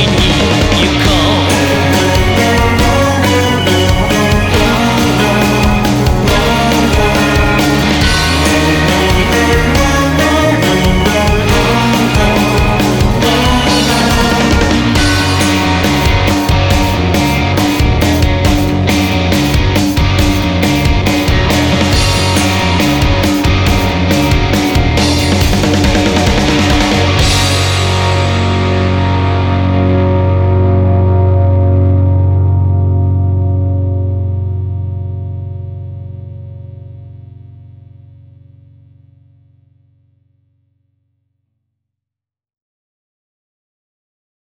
に行こう